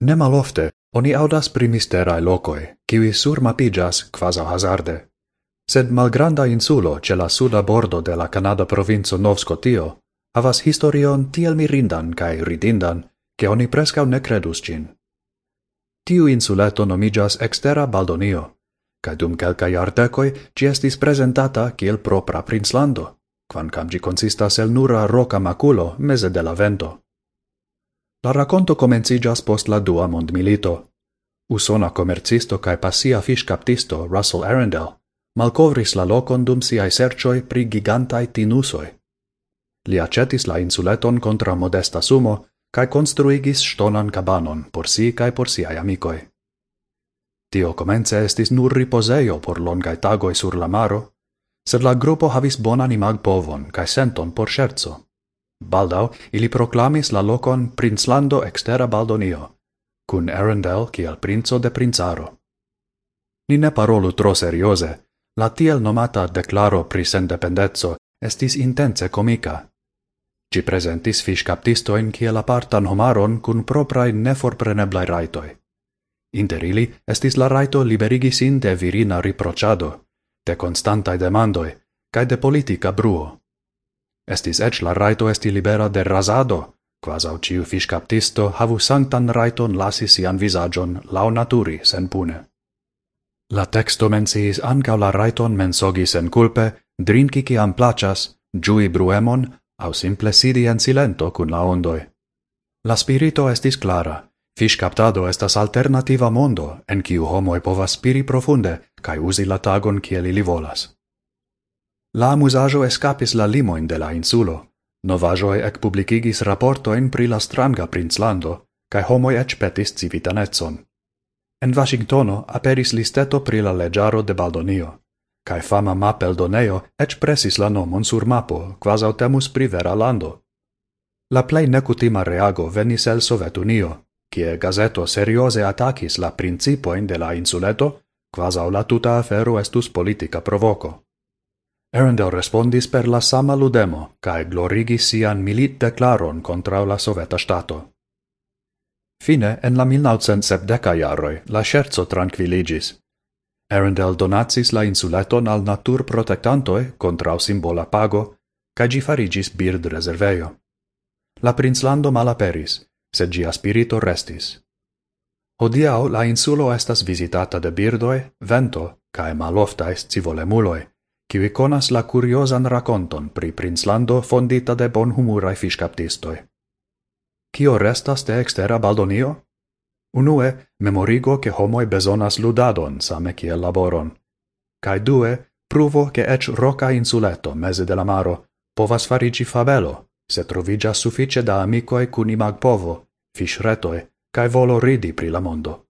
Nemalofte oni audas pri misteraj lokoj, kiuj surmapiĝas quasi hazarde. Sed malgranda insulo ce la suda bordo de la kanada provinco Novskotio havas historion tiel mirindan kaj ridindan, ke oni preskaŭ ne credus cin. Tiu insuleto nomigas Ekstera Baldonio, kaj dum kelkaj jardekoj ci estis prezentata kiel propra Prinslando, kvankam ĝi konsistas el nura roka makulo meze de la vento. La racconto comencigas post la dua mondmilito. Usona comercisto cae pasia fiscaptisto Russell Arendell malcovris la locon dum siae sercioi pri gigantai tinusoi. Li accetis la insuleton contra modesta sumo, cae construigis stonan cabanon por si cae por siae amicoi. Tio comence estis nur riposeio por longai tagoi sur la maro, sed la gruppo havis bonan imag povon cae senton por scherzo. Baldau ili proclamis la locon princlando extera Baldonio, cun Arendelle kiel princo de princaro. Ni ne parolu tro seriose, la tiel nomata declaro pri sendependezzo estis intense comica. Ci presentis fiscaptistoin kiel apartan homaron cun proprae neforpreneblai raitoi. Inter ili estis la raito liberigi sin de virina riprociado, de constantai demandoi, cae de politica bruo. Estis ec la raito esti libera de rasado, quasau ciu fiscaptisto havu sanctan raiton lasi sian visagion lau naturi sen pune. La texto menciis ancau la raiton mensogi sen culpe, drinki ciam placas, giui bruemon, au simple sidi en silento cun la ondoi. La spirito estis clara. Fish captado estas alternativa mondo, en ciu homoi povas spiri profunde cae uzi la tagon ciel ili volas. La musajo escapis la limoin de la insulo. Novajoi ec publicigis raportoin pri la stranga princlando, cae homoi ec petis civitanetson. En Washingtono aperis listeto pri la legiaro de Baldonio, cae fama map eldoneo ec presis la nomon sur mapo, quas autemus pri vera lando. La plei necutima reago venis el Sovetunio, cie gazeto seriose atacis la principoin de la insuleto, quasau la tuta afero estus politica provoco. Arundel respondis per la sama ludemo kaj glorigis sian militdeklaron contra la Soveta stato. Fine en la 1970 jaroi, la scherzo tranquilligis. Arundel donatsis la insuleton al natur protectantoe contra simbola pago kaj farigis bird reserveio. La princlando malaperis, sed gia spirito restis. Hodiau la insulo estas visitata de birdoe, vento kaj maloftais scivolemuloj, qui conas la curiosan raconton pri Prinslando fondita de bonhumuraj fiŝkaptistoj. Kio restas de extera Baldonio? Unue, memorigo ke homoi bezonas ludadon same kiel laboron. Kaj due, pruvo ke ec roca insuleto mese de la maro povas farigi fabelo, se trovigia suffice da amikoj kun imagpovo, retoe, cae volo ridi pri la mondo.